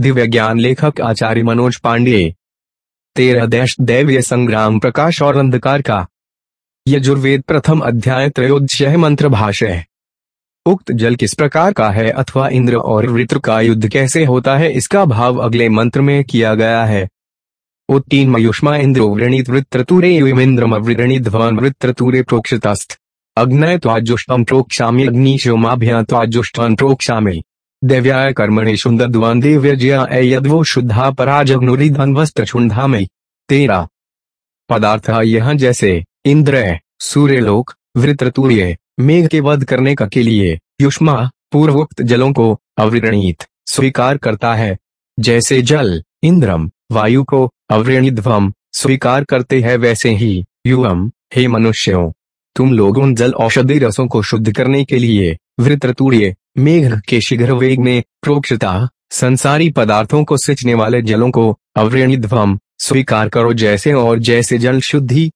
दिव्य ज्ञान लेखक आचार्य मनोज पांडे। तेरह देश दैव्य संग्राम प्रकाश और अंधकार का। यजुर्वेद प्रथम अध्याय त्रयोदश मंत्र भाष्य। उक्त जल किस प्रकार का है अथवा इंद्र और वृत्र का युद्ध कैसे होता है इसका भाव अगले मंत्र में किया गया है। उत्तीन मयुष्मा इंद्रो वृणीत वृत्रतुरे युमिंद्रम वृणीत भवन वृत्रतुरे प्रोक्षितस्थ। अग्नय त्वाजुष्टम प्रोक्षामि अग्निशोमाभ्या त्वाजुष्टम प्रोक्षामि। देव्याय कर्मणि सुंदर देव्यजया यदवो शुद्धा पराजग्नुरिधन वस्त्र छुंधा में तेरा। पदार्थ यह जैसे, इंद्र, सूर्यलोक, वृत्रतुर्य, मेघ के वध करने का के लिए, युष्मा, पूर्वोक्त जलों को अवृणीत, स्वीकार करता है। जैसे जल, इंद्रम, वायु को अवृणिध्वम स्वीकार करते हैं वैसे ही युवम हे मनुष्यों। तुम लोग उन जल औषधि रसों को शुद्ध करने के लिए वृत्रतुड़िए मेघ के शीघ्र वेग में प्रोक्षता, संसारी पदार्थों को सिंचने वाले जलों को अवृणिध्वम स्वीकार करो। जैसे और जैसे जल शुद्धि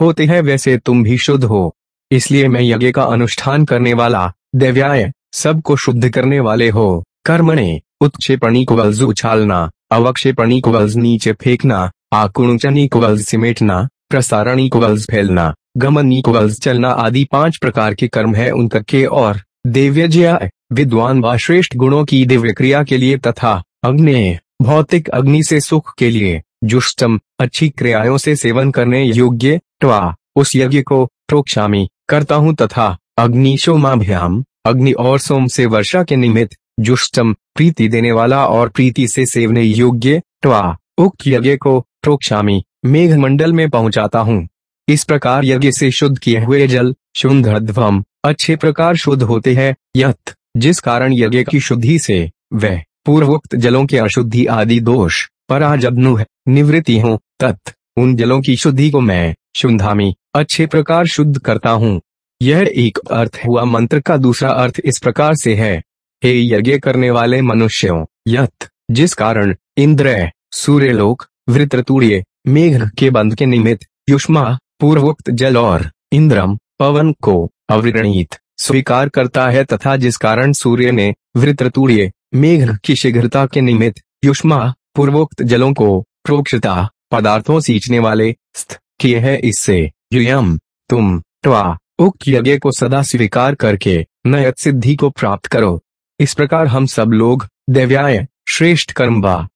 होते हैं, वैसे तुम भी शुद्ध हो। इसलिए मैं यज्ञ का अनुष्ठान करने वाला, देव्याय, सबको शुद्ध करने वाले हो। कर्मणे, उत्क्षेपणी को वल्ज उछालना, अवक्षेपणी को वल्ज नीचे फेंकना आकुणचनी को वल्ज सिमेटना, प्रसारणी को वल्ज फैलना, गमनी को वल्ज चलना आदि पाँच प्रकार के कर्म है उन के और देव्यजया, विद्वान व श्रेष्ठ गुणों की दिव्य क्रिया के लिए तथा अग्नि, भौतिक अग्नि से सुख के लिए जुष्टम, अच्छी क्रियाओं से सेवन करने योग्य ट्वा उस यज्ञ को प्रोक्षामी, करता हूँ तथा अग्नि अग्निशोमाभ्याम अग्नि और सोम से वर्षा के निमित्त जुष्टम, प्रीति देने वाला और प्रीति से सेवने योग्य ट्वा उक्त यज्ञ को प्रोक्षामी मेघ मंडल में पहुंचाता हूँ। इस प्रकार यज्ञ से शुद्ध किए हुए जल शुद्ध अच्छे प्रकार शुद्ध होते हैं यथ जिस कारण यज्ञ की शुद्धि से, वह, पूर्वोक्त जलों के अशुद्धि आदि दोष, पराजग्नु निवृत्ति हूँ, तत्, उन जलों की शुद्धि को मैं शुद्धामी अच्छे प्रकार शुद्ध करता हूँ। यह एक अर्थ हुआ मंत्र का दूसरा अर्थ इस प्रकार से है। हे यज्ञ करने वाले मनुष्यों यथ जिस कारण, इंद्र, सूर्यलोक वृत्रतुड़िए मेघ के बंध के निमित्त, युष्मा, पूर्वोक्त जल और, इंद्रम, पवन को अवृणीत स्वीकार करता है तथा जिस कारण सूर्य ने वृत्रतुड़िए मेघ की शीघ्रता के निमित्त युष्मा, पूर्वोक्त जलों को प्रोक्षता पदार्थों सींचने वाले स्थ किए है, इससे युयम, तुम ट्वा उक्त यज्ञ को सदा स्वीकार करके नयत सिद्धि को प्राप्त करो। इस प्रकार हम सब लोग देव्याय, श्रेष्ठ कर्म व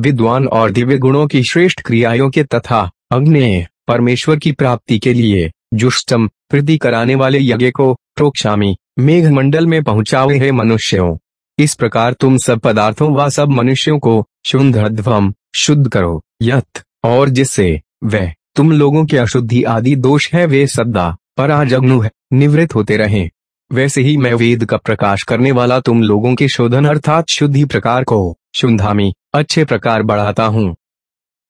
विद्वान और दिव्य गुणों की श्रेष्ठ क्रियाओं के तथा अग्नि परमेश्वर की प्राप्ति के लिए जुष्टम प्रीति कराने वाले यज्ञ को प्रोक्षामी। मेघ मंडल में पहुंचावे है मनुष्यों। इस प्रकार तुम सब पदार्थों व सब मनुष्यों को शुद्ध शुद्ध करो। यथ, और जिससे वह तुम लोगों के अशुद्धि आदि दोष है वे सदा पराजग्नु है, निवृत्त होते रहे। वैसे ही मैं वेद का प्रकाश करने वाला तुम लोगों के शोधन अर्थात शुद्धि प्रकार को शुद्धामी अच्छे प्रकार बढ़ाता हूँ।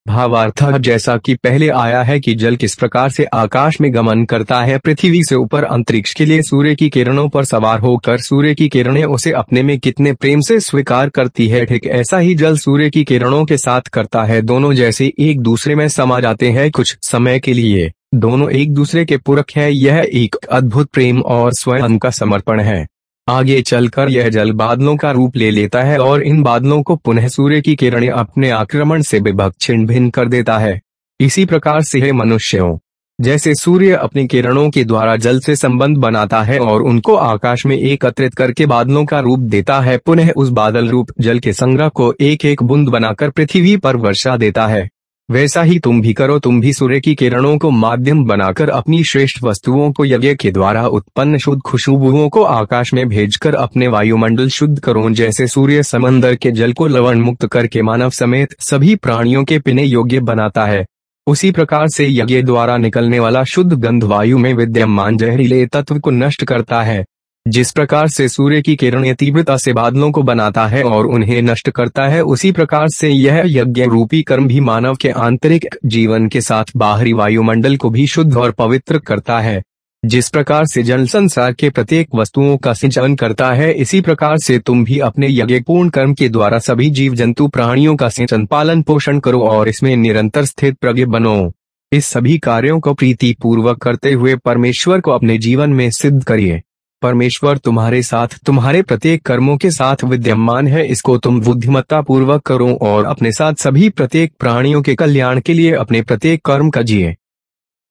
भावार्थ जैसा कि पहले आया है कि जल किस प्रकार से आकाश में गमन करता है, पृथ्वी से ऊपर अंतरिक्ष के लिए सूर्य की किरणों पर सवार होकर सूर्य की किरणें उसे अपने में कितने प्रेम से स्वीकार करती है, ठीक ऐसा ही जल सूर्य की किरणों के साथ करता है, दोनों जैसे एक दूसरे में समा जाते हैं कुछ समय के लिए। दोनों एक दूसरे के पूरक है, यह एक अद्भुत प्रेम और स्वयं का समर्पण है। आगे चलकर यह जल बादलों का रूप ले लेता है और इन बादलों को पुनः सूर्य की किरणें अपने आक्रमण से विभक्त छिन्न भिन्न कर देता है। इसी प्रकार से है मनुष्यों, जैसे सूर्य अपनी किरणों के द्वारा जल से संबंध बनाता है और उनको आकाश में एकत्रित करके बादलों का रूप देता है, पुनः उस बादल रूप जल के संग्रह को एक एक बूंद बनाकर पृथ्वी पर वर्षा देता है। वैसा ही तुम भी करो, तुम भी सूर्य की किरणों को माध्यम बनाकर अपनी श्रेष्ठ वस्तुओं को यज्ञ के द्वारा उत्पन्न शुद्ध खुशबुओं को आकाश में भेजकर अपने वायुमंडल शुद्ध करो, जैसे सूर्य समंदर के जल को लवण मुक्त करके मानव समेत सभी प्राणियों के पीने योग्य बनाता है। उसी प्रकार से यज्ञ द्वारा निकलने वाला शुद्ध गंध वायु में विद्यमान जहरीले तत्व को नष्ट करता है। जिस प्रकार से सूर्य की किरणें तीव्रता से बादलों को बनाता है और उन्हें नष्ट करता है, उसी प्रकार से यह यज्ञ रूपी कर्म भी मानव के आंतरिक जीवन के साथ बाहरी वायुमंडल को भी शुद्ध और पवित्र करता है। जिस प्रकार से जल संसार के प्रत्येक वस्तुओं का सिंचन करता है, इसी प्रकार से तुम भी अपने यज्ञ पूर्ण कर्म के द्वारा सभी जीव जंतु प्राणियों का सिंचन, पालन पोषण करो और इसमें निरंतर स्थित प्रज्ञ बनो। इस सभी कार्यों को प्रीति पूर्वक करते हुए परमेश्वर को अपने जीवन में सिद्ध करिए। परमेश्वर तुम्हारे साथ, तुम्हारे प्रत्येक कर्मों के साथ विद्यमान है, इसको तुम बुद्धिमत्ता पूर्वक करो और अपने साथ सभी प्रत्येक प्राणियों के कल्याण के लिए अपने प्रत्येक कर्म कजिए।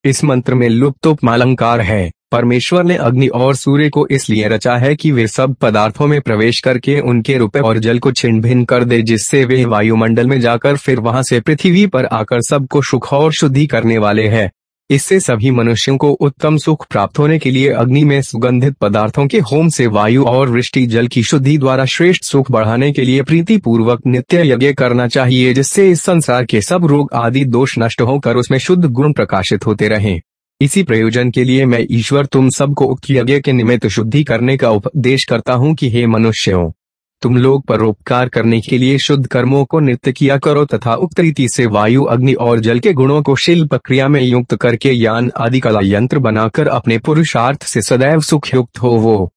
इस मंत्र में लुप्तोपमालंकार है। परमेश्वर ने अग्नि और सूर्य को इसलिए रचा है कि वे सब पदार्थों में प्रवेश करके उनके रूप और जल को छिन्न भिन्न कर दे, जिससे वे वायुमंडल में जाकर फिर वहाँ से पृथ्वी पर आकर सबको सुख और शुद्धि करने वाले हैं। इससे सभी मनुष्यों को उत्तम सुख प्राप्त होने के लिए अग्नि में सुगंधित पदार्थों के होम से वायु और वृष्टि जल की शुद्धि द्वारा श्रेष्ठ सुख बढ़ाने के लिए प्रीति पूर्वक नित्य यज्ञ करना चाहिए, जिससे इस संसार के सब रोग आदि दोष नष्ट होकर उसमें शुद्ध गुण प्रकाशित होते रहे। इसी प्रयोजन के लिए मैं ईश्वर तुम सबको उक्त यज्ञ के निमित्त शुद्धि करने का उपदेश करता हूँ कि हे मनुष्यों तुम लोग परोपकार करने के लिए शुद्ध कर्मों को नित्य किया करो तथा उक्त रीति से वायु, अग्नि और जल के गुणों को शिल्प क्रिया में युक्त करके यान आदि कला यंत्र बनाकर अपने पुरुषार्थ से सदैव सुख युक्त हो वो।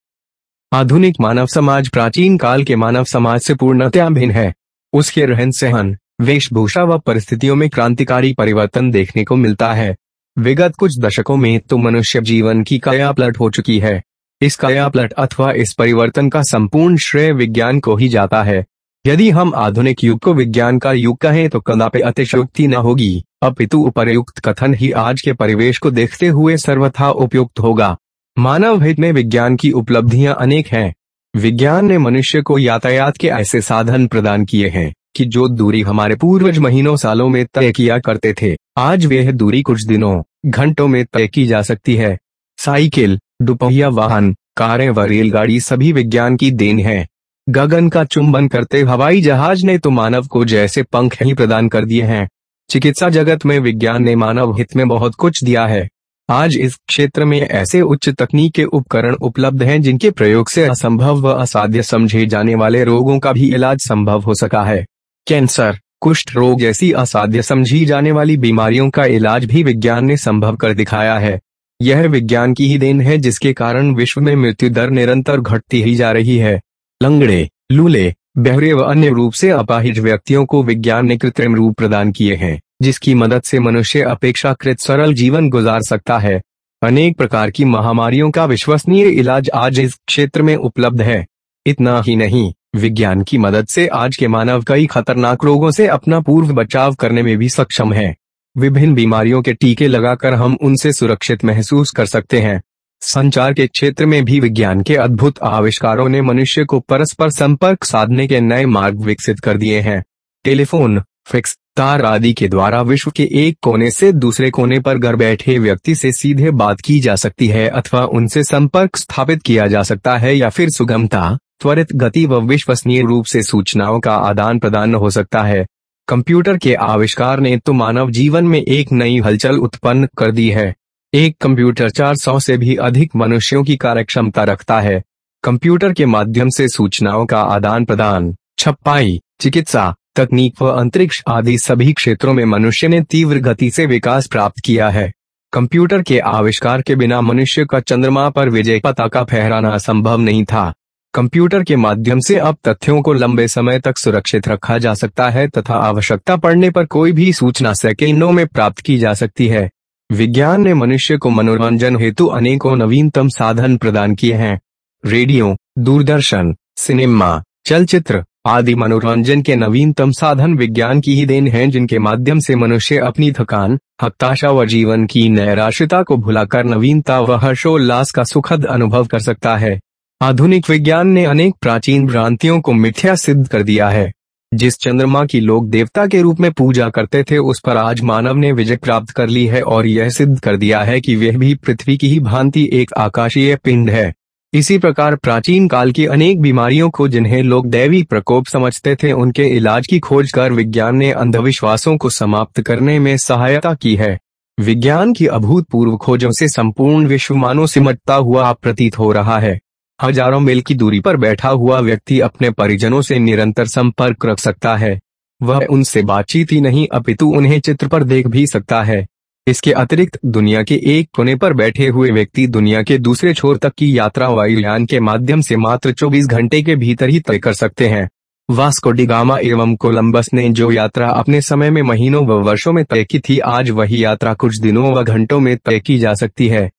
आधुनिक मानव समाज प्राचीन काल के मानव समाज से पूर्णतया भिन्न है। उसके रहन सहन, वेशभूषा व परिस्थितियों में क्रांतिकारी परिवर्तन देखने को मिलता है। विगत कुछ दशकों में तो मनुष्य जीवन की काया पलट हो चुकी है। इस काया पलट अथवा इस परिवर्तन का संपूर्ण श्रेय विज्ञान को ही जाता है। यदि हम आधुनिक युग को विज्ञान का युग कहें तो कदापि अतिशयोक्ति न होगी। अपितु उपरयुक्त कथन ही आज के परिवेश को देखते हुए सर्वथा उपयुक्त होगा। मानव हित में विज्ञान की उपलब्धियाँ अनेक हैं। विज्ञान ने मनुष्य को यातायात के ऐसे साधन प्रदान किए हैं कि जो दूरी हमारे पूर्वज महीनों सालों में तय किया करते थे। आज वह दूरी कुछ दिनों, घंटों में तय की जा सकती है। साइकिल दुपहिया वाहन, कारें व रेलगाड़ी सभी विज्ञान की देन है। गगन का चुंबन करते हवाई जहाज़ ने तो मानव को जैसे पंख ही प्रदान कर दिए हैं। चिकित्सा जगत में विज्ञान ने मानव हित में बहुत कुछ दिया है। आज इस क्षेत्र में ऐसे उच्च तकनीक के उपकरण उपलब्ध हैं जिनके प्रयोग से असंभव व असाध्य समझे जाने वाले रोगों का भी इलाज संभव हो सका है। कैंसर, कुष्ठ रोग जैसी असाध्य समझी जाने वाली बीमारियों का इलाज भी विज्ञान ने संभव कर दिखाया है। यह विज्ञान की ही देन है जिसके कारण विश्व में मृत्यु दर निरंतर घटती ही जा रही है। लंगड़े, लूले, बहरे व अन्य रूप से अपाहिज व्यक्तियों को विज्ञान ने कृत्रिम रूप प्रदान किए हैं, जिसकी मदद से मनुष्य अपेक्षाकृत सरल जीवन गुजार सकता है। अनेक प्रकार की महामारियों का विश्वसनीय इलाज आज इस क्षेत्र में उपलब्ध है। इतना ही नहीं, विज्ञान की मदद से आज के मानव कई खतरनाक रोगों से अपना पूर्व बचाव करने में भी सक्षम है। विभिन्न बीमारियों के टीके लगाकर हम उनसे सुरक्षित महसूस कर सकते हैं। संचार के क्षेत्र में भी विज्ञान के अद्भुत आविष्कारों ने मनुष्य को परस्पर संपर्क साधने के नए मार्ग विकसित कर दिए हैं। टेलीफोन, फिक्स, तार आदि के द्वारा विश्व के एक कोने से दूसरे कोने पर घर बैठे व्यक्ति से सीधे बात की जा सकती है अथवा उनसे संपर्क स्थापित किया जा सकता है या फिर सुगमता, त्वरित गति व विश्वसनीय रूप से सूचनाओं का आदान प्रदान हो सकता है। कंप्यूटर के आविष्कार ने तो मानव जीवन में एक नई हलचल उत्पन्न कर दी है। एक कंप्यूटर 400 से भी अधिक मनुष्यों की कार्यक्षमता रखता है। कंप्यूटर के माध्यम से सूचनाओं का आदान प्रदान, छपाई, चिकित्सा, तकनीक व अंतरिक्ष आदि सभी क्षेत्रों में मनुष्य ने तीव्र गति से विकास प्राप्त किया है। कंप्यूटर के आविष्कार के बिना मनुष्य का चंद्रमा पर विजय पताका फहराना संभव नहीं था। कंप्यूटर के माध्यम से अब तथ्यों को लंबे समय तक सुरक्षित रखा जा सकता है तथा आवश्यकता पड़ने पर कोई भी सूचना सेकेंडों में प्राप्त की जा सकती है। विज्ञान ने मनुष्य को मनोरंजन हेतु अनेकों नवीनतम साधन प्रदान किए हैं। रेडियो, दूरदर्शन, सिनेमा, चलचित्र आदि मनोरंजन के नवीनतम साधन विज्ञान की ही देन हैं जिनके माध्यम से मनुष्य अपनी थकान, हताशा व जीवन की नैराश्यता को भुलाकर नवीनता व हर्षोल्लास का सुखद अनुभव कर सकता है। आधुनिक विज्ञान ने अनेक प्राचीन भ्रांतियों को मिथ्या सिद्ध कर दिया है। जिस चंद्रमा की लोग देवता के रूप में पूजा करते थे, उस पर आज मानव ने विजय प्राप्त कर ली है और यह सिद्ध कर दिया है कि वह भी पृथ्वी की ही भांति एक आकाशीय पिंड है। इसी प्रकार प्राचीन काल की अनेक बीमारियों को जिन्हें लोग दैवी प्रकोप समझते थे, उनके इलाज की खोज कर विज्ञान ने अंधविश्वासों को समाप्त करने में सहायता की है। विज्ञान की अभूतपूर्व खोजों से संपूर्ण विश्व मानो सिमटता हुआ प्रतीत हो रहा है। हज़ारों मील की दूरी पर बैठा हुआ व्यक्ति अपने परिजनों से निरंतर संपर्क रख सकता है। वह उनसे बातचीत ही नहीं, अपितु उन्हें चित्र पर देख भी सकता है। इसके अतिरिक्त, दुनिया के एक कोने पर बैठे हुए व्यक्ति दुनिया के दूसरे छोर तक की यात्रा वायुयान के माध्यम से मात्र 24 घंटे के भीतर ही तय कर सकते हैं। वास्को डिगामा एवं कोलंबस ने जो यात्रा अपने समय में महीनों व वर्षों में तय की थी, आज वही यात्रा कुछ दिनों व घंटों में तय की जा सकती है।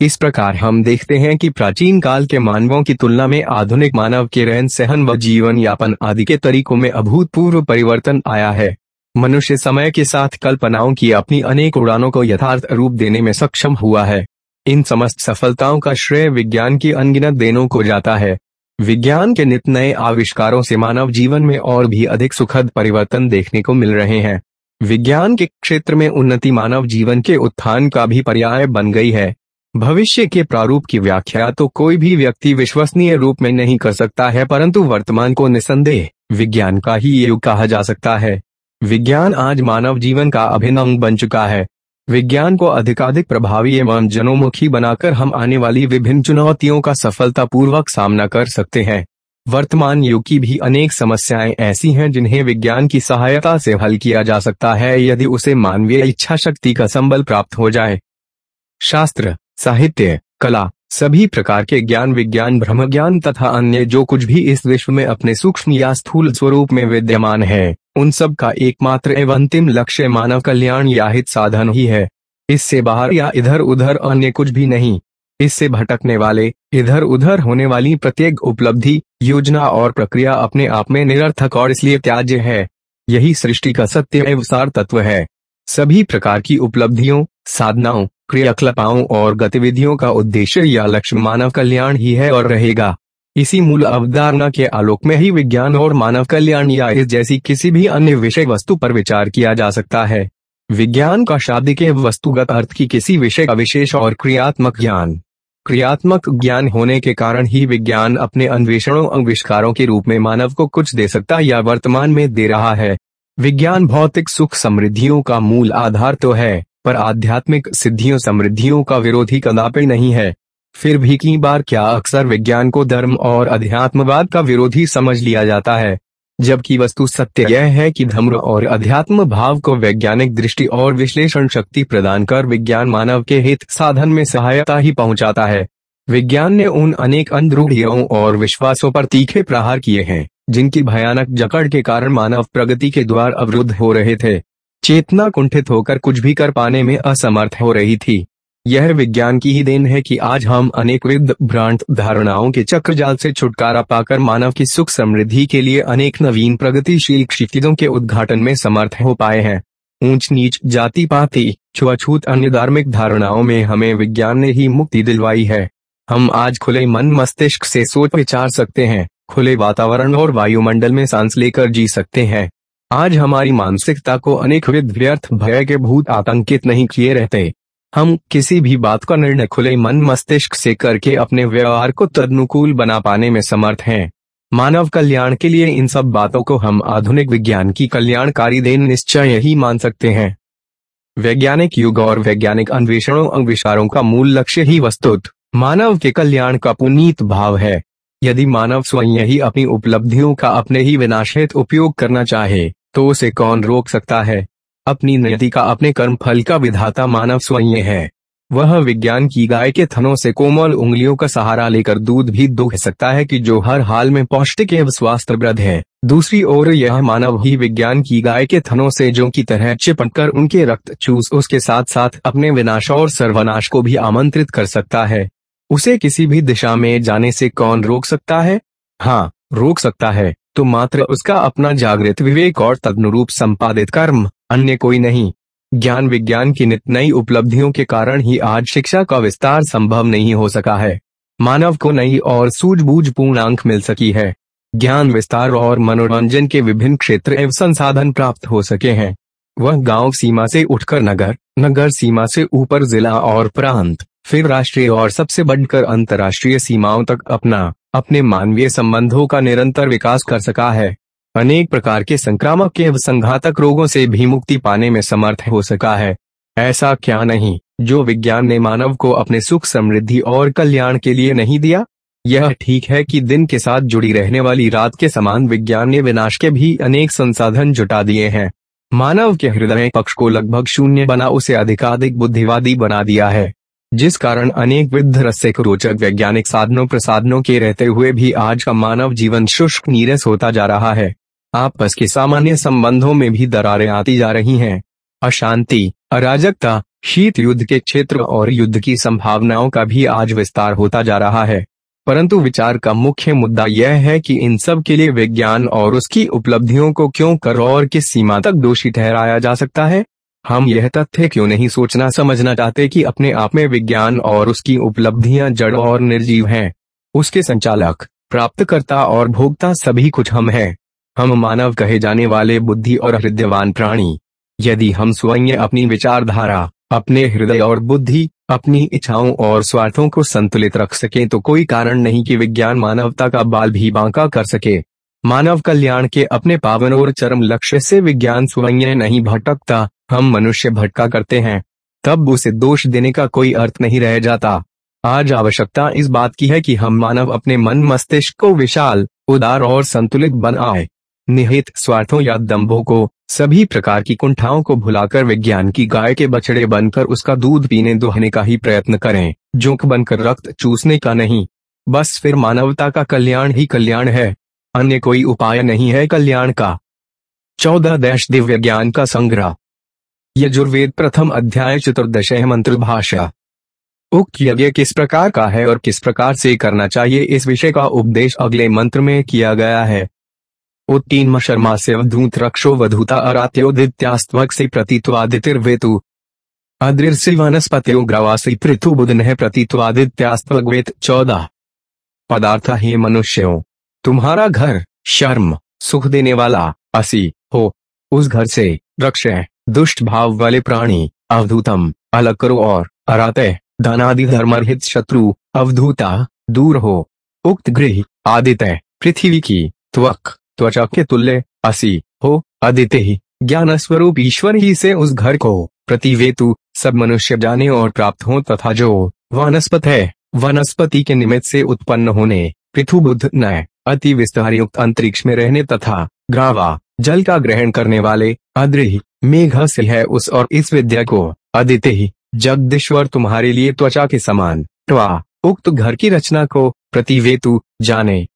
इस प्रकार हम देखते हैं कि प्राचीन काल के मानवों की तुलना में आधुनिक मानव के रहन सहन व जीवन यापन आदि के तरीकों में अभूतपूर्व परिवर्तन आया है। मनुष्य समय के साथ कल्पनाओं की अपनी अनेक उड़ानों को यथार्थ रूप देने में सक्षम हुआ है। इन समस्त सफलताओं का श्रेय विज्ञान की अनगिनत देनों को जाता है। विज्ञान के नित नए आविष्कारों से मानव जीवन में और भी अधिक सुखद परिवर्तन देखने को मिल रहे हैं। विज्ञान के क्षेत्र में उन्नति मानव जीवन के उत्थान का भी पर्याय बन गई है। भविष्य के प्रारूप की व्याख्या तो कोई भी व्यक्ति विश्वसनीय रूप में नहीं कर सकता है, परंतु वर्तमान को निसंदेह, विज्ञान का ही युग कहा जा सकता है। विज्ञान आज मानव जीवन का अभिन्न अंग बन चुका है। विज्ञान को अधिकाधिक प्रभावी एवं जनोमुखी बनाकर हम आने वाली विभिन्न चुनौतियों का सफलतापूर्वक सामना कर सकते हैं। वर्तमान युग की भी अनेक समस्याएँ ऐसी हैं जिन्हें विज्ञान की सहायता से हल किया जा सकता है, यदि उसे मानवीय इच्छा शक्ति का संबल प्राप्त हो जाए। शास्त्र साहित्य, कला, सभी प्रकार के ज्ञान विज्ञान ब्रह्म ज्ञान तथा अन्य जो कुछ भी इस विश्व में अपने सूक्ष्म या स्थूल स्वरूप में विद्यमान है, उन सब का एकमात्र एवं अंतिम लक्ष्य मानव कल्याण या हित साधन ही है। इससे बाहर या इधर उधर अन्य कुछ भी नहीं। इससे भटकने वाले, इधर उधर होने वाली प्रत्येक उपलब्धि, योजना और प्रक्रिया अपने आप में निरर्थक और इसलिए त्याज्य है। यही सृष्टि का सत्य एवं सार तत्व है। सभी प्रकार की उपलब्धियों, साधनाओं, क्रियाकलापाओं और गतिविधियों का उद्देश्य या लक्ष्य मानव कल्याण ही है और रहेगा। इसी मूल अवधारणा के आलोक में ही विज्ञान और मानव कल्याण या इस जैसी किसी भी अन्य विषय वस्तु पर विचार किया जा सकता है। विज्ञान का शाब्दिक वस्तुगत अर्थ की किसी विषय का विशेष और क्रियात्मक ज्ञान। क्रियात्मक ज्ञान होने के कारण ही विज्ञान अपने अन्वेषणों, आविष्कारों के रूप में मानव को कुछ दे सकता या वर्तमान में दे रहा है। विज्ञान भौतिक सुख समृद्धियों का मूल आधार तो है, पर आध्यात्मिक सिद्धियों समृद्धियों का विरोधी कदापि नहीं है। फिर भी कई बार क्या अक्सर विज्ञान को धर्म और अध्यात्मवाद का विरोधी समझ लिया जाता है? जबकि वस्तु सत्य यह है कि धर्म और अध्यात्म भाव को वैज्ञानिक दृष्टि और विश्लेषण शक्ति प्रदान कर विज्ञान मानव के हित साधन में सहायता ही पहुंचाता है। विज्ञान ने उन अनेक अंधरूढ़ियों और विश्वासों पर तीखे प्रहार किए हैं। जिनकी भयानक जकड़ के कारण मानव प्रगति के द्वार अवरुद्ध हो रहे थे। चेतना कुंठित होकर कुछ भी कर पाने में असमर्थ हो रही थी। यह विज्ञान की ही देन है कि आज हम अनेक विद भ्रांत धारणाओं के चक्र जाल से छुटकारा पाकर मानव की सुख समृद्धि के लिए अनेक नवीन प्रगतिशील क्षितिजों के उद्घाटन में समर्थ हो पाए हैं। ऊंच नीच जाति पाति छुआछूत अन्य धार्मिक धारणाओं में हमें विज्ञान ने ही मुक्ति दिलवाई है। हम आज खुले मन मस्तिष्क से सोच विचार सकते हैं। खुले वातावरण और वायुमंडल में सांस लेकर जी सकते हैं। आज हमारी मानसिकता को अनेक विध व्यर्थ भय के भूत आतंकित नहीं किए रहते। हम किसी भी बात का निर्णय खुले मन मस्तिष्क से करके अपने व्यवहार को तदनुकूल बना पाने में समर्थ हैं। मानव कल्याण के लिए इन सब बातों को हम आधुनिक विज्ञान की कल्याणकारी देन निश्चय ही मान सकते हैं। वैज्ञानिक युग और वैज्ञानिक अन्वेषणों आविष्कारों का मूल लक्ष्य ही वस्तुत। मानव के कल्याण का पुनीत भाव है। यदि मानव स्वयं ही अपनी उपलब्धियों का अपने ही विनाशित उपयोग करना चाहे तो उसे कौन रोक सकता है? अपनी नियति का अपने कर्म फल का विधाता मानव स्वयं है। वह विज्ञान की गाय के थनों से कोमल उंगलियों का सहारा लेकर दूध भी दुख सकता है कि जो हर हाल में पौष्टिक एवं स्वास्थ्य वृद्ध है। दूसरी ओर यह मानव ही विज्ञान की गाय के थनों से जो की तरह चिपट कर उनके रक्त चूस उसके साथ साथ अपने विनाश और सर्वनाश को भी आमंत्रित कर सकता है। उसे किसी भी दिशा में जाने से कौन रोक सकता है? हाँ रोक सकता है तो मात्र उसका अपना जागृत विवेक और तदनुरूप संपादित कर्म, अन्य कोई नहीं। ज्ञान विज्ञान की नित नई उपलब्धियों के कारण ही आज शिक्षा का विस्तार संभव नहीं हो सका है। मानव को नई और सूझबूझ पूर्ण अंक मिल सकी है। ज्ञान विस्तार और मनोरंजन के विभिन्न क्षेत्र एवं संसाधन प्राप्त हो सके हैं। वह गाँव सीमा से उठकर नगर नगर सीमा से ऊपर जिला और प्रांत। फिर राष्ट्रीय और सबसे बढ़कर अंतर्राष्ट्रीय सीमाओं तक अपना, अपने मानवीय संबंधों का निरंतर विकास कर सका है। अनेक प्रकार के संक्रामक एवं संघातक रोगों से भी मुक्ति पाने में समर्थ हो सका है। ऐसा क्या नहीं, जो विज्ञान ने मानव को अपने सुख, समृद्धि और कल्याण के लिए नहीं दिया? यह ठीक है कि दिन के साथ जुड़ी रहने वाली रात के समान विज्ञान ने विनाश के भी अनेक संसाधन जुटा दिए हैं। मानव के हृदय पक्ष को लगभग शून्य बना उसे अधिकाधिक बुद्धिवादी बना दिया है। जिस कारण अनेक विद्ध रसिक रोचक वैज्ञानिक साधनों प्रसाधनों के रहते हुए भी आज का मानव जीवन शुष्क नीरस होता जा रहा है। आपस के सामान्य संबंधों में भी दरारें आती जा रही हैं। अशांति, अराजकता शीत युद्ध के क्षेत्र और युद्ध की संभावनाओं का भी आज विस्तार होता जा रहा है। परंतु विचार का मुख्य मुद्दा यह है कि इन सब के लिए विज्ञान और उसकी उपलब्धियों को क्यों कर और किस सीमा तक दोषी ठहराया जा सकता है? हम यह तथ्य क्यों नहीं सोचना, समझना चाहते कि अपने आप में विज्ञान और उसकी उपलब्धियाँ जड़ और निर्जीव हैं। उसके संचालक, प्राप्तकर्ता और भोक्ता सभी कुछ हम हैं। हम मानव कहे जाने वाले बुद्धि और हृदयवान प्राणी। यदि हम स्वयं अपनी विचारधारा, अपने हृदय और बुद्धि, अपनी इच्छाओं और स्वार्थों को संतुलित रख सके तो कोई कारण नहीं कि विज्ञान मानवता का बाल भी बांका कर सके। मानव कल्याण के अपने पावन और चरम लक्ष्य से विज्ञान स्वयं नहीं भटकता। हम मनुष्य भटका करते हैं, तब उसे दोष देने का कोई अर्थ नहीं रह जाता। आज आवश्यकता इस बात की है कि हम मानव अपने मन मस्तिष्क को विशाल, उदार और संतुलित बनाए निहित स्वार्थों या दम्भों को, सभी प्रकार की कुंठाओं को भुलाकर विज्ञान की गाय के बछड़े बनकर उसका दूध पीने दोहने का ही प्रयत्न करें, जोंक बनकर रक्त चूसने का नहीं। बस फिर मानवता का कल्याण ही कल्याण है, अन्य कोई उपाय नहीं है कल्याण का। चौदह देश दिव्य ज्ञान का संग्रह। यजुर्वेद प्रथम अध्याय चतुर्दश मंत्र भाषा उक्त यज्ञ किस प्रकार का है और किस प्रकार से करना चाहिए, इस विषय का उपदेश अगले मंत्र में किया गया है। उत्तीन शर्मा से वधूत रक्षो वधूता अरात्योदित्यास्त्वक से प्रतीत्वादितिर्वेतु। अदृश्य वनस्पत्यो ग्रवासी पृथु बुधन है प्रतीत्वादित्यास्त्वेत चौदह। पदार्थ ही मनुष्यों, तुम्हारा घर शर्म, सुख देने वाला, असी, हो, उस घर से रक्ष। दुष्ट भाव वाले प्राणी, अवधूतम अलग करो और अराते धनादि धर्मरहित शत्रु, अवधूता, दूर हो। उक्त गृह, आदित्य, पृथ्वी की, त्वक, त्वचा के तुल्य, असी, हो, आदित्य ही। ज्ञान स्वरूप ईश्वर ही से उस घर को प्रतिवेतु, सब मनुष्य जाने और प्राप्त हो तथा जो वनस्पत है, वनस्पति के निमित्त से उत्पन्न होने पृथु बुद्ध नय, अति विस्तार युक्त अंतरिक्ष में रहने तथा, ग्रावा, जल का ग्रहण करने वाले अद्रिही मेघा से है उस और इस विद्या को। अदिति ही जगदीश्वर तुम्हारे लिए त्वचा के समान। त्वा, उक्त घर की रचना को प्रतिवेतु जाने।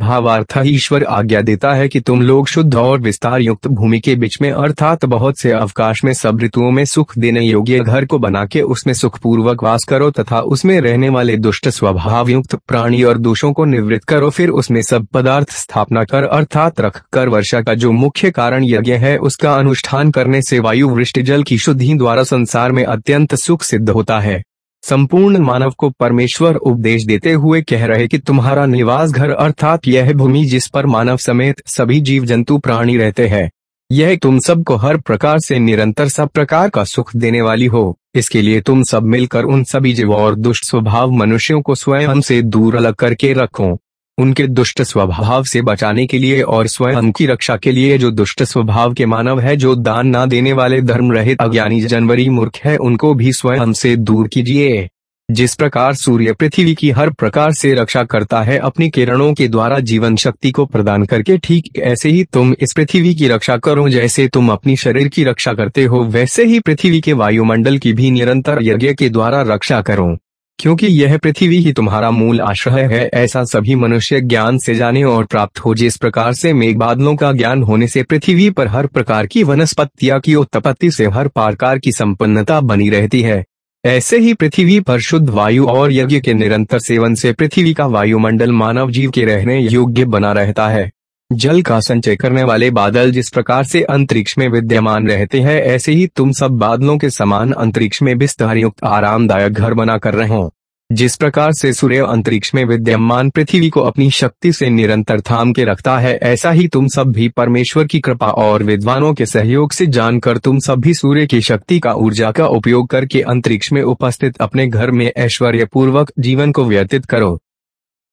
भावार्थ ईश्वर आज्ञा देता है कि तुम लोग शुद्ध और विस्तार युक्त भूमि के बीच में, अर्थात बहुत से अवकाश में सब ऋतुओं में सुख देने योग्य घर को बना के उसमें सुखपूर्वक वास करो तथा उसमें रहने वाले दुष्ट स्वभाव युक्त प्राणी और दोषों को निवृत्त करो, फिर उसमें सब पदार्थ स्थापना कर, अर्थात रख कर वर्षा का जो मुख्य कारण यज्ञ है, उसका अनुष्ठान करने से वायु वृष्टि जल की शुद्धि द्वारा संसार में अत्यंत सुख सिद्ध होता है। संपूर्ण मानव को परमेश्वर उपदेश देते हुए कह रहे कि तुम्हारा निवास घर अर्थात यह भूमि जिस पर मानव समेत सभी जीव जंतु प्राणी रहते हैं, यह तुम सबको हर प्रकार से निरंतर सब प्रकार का सुख देने वाली हो। इसके लिए तुम सब मिलकर उन सभी जीव और दुष्ट स्वभाव मनुष्यों को स्वयं से दूर अलग करके रखो। उनके दुष्ट स्वभाव से बचाने के लिए और स्वयं की रक्षा के लिए जो दुष्ट स्वभाव के मानव है, जो दान ना देने वाले धर्म रहित अज्ञानी जनवरी मूर्ख है, उनको भी स्वयं से दूर कीजिए। जिस प्रकार सूर्य पृथ्वी की हर प्रकार से रक्षा करता है, अपनी किरणों के द्वारा जीवन शक्ति को प्रदान करके ठीक ऐसे ही तुम इस पृथ्वी की रक्षा करो, जैसे तुम अपनी शरीर की रक्षा करते हो, वैसे ही पृथ्वी के वायुमंडल की भी निरंतर यज्ञ के द्वारा रक्षा करो। क्योंकि यह पृथ्वी ही तुम्हारा मूल आश्रय है, ऐसा सभी मनुष्य ज्ञान से जाने और प्राप्त हो जिस प्रकार से मेघ बादलों का ज्ञान होने से पृथ्वी पर हर प्रकार की वनस्पतिया की उत्पत्ति से हर प्रकार की संपन्नता बनी रहती है। ऐसे ही पृथ्वी पर शुद्ध वायु और यज्ञ के निरंतर सेवन से पृथ्वी का वायुमंडल मानव जीव के रहने योग्य बना रहता है। जल का संचय करने वाले बादल जिस प्रकार से अंतरिक्ष में विद्यमान रहते हैं, ऐसे ही तुम सब बादलों के समान अंतरिक्ष में विस्तार युक्त आरामदायक घर बना कर रहे। हो जिस प्रकार से सूर्य अंतरिक्ष में विद्यमान पृथ्वी को अपनी शक्ति से निरंतर थाम के रखता है, ऐसा ही तुम सब भी परमेश्वर की कृपा और विद्वानों के सहयोग से जानकर तुम सब भी सूर्य की शक्ति का ऊर्जा का उपयोग करके अंतरिक्ष में उपस्थित अपने घर में ऐश्वर्य पूर्वक जीवन को व्यतीत करो।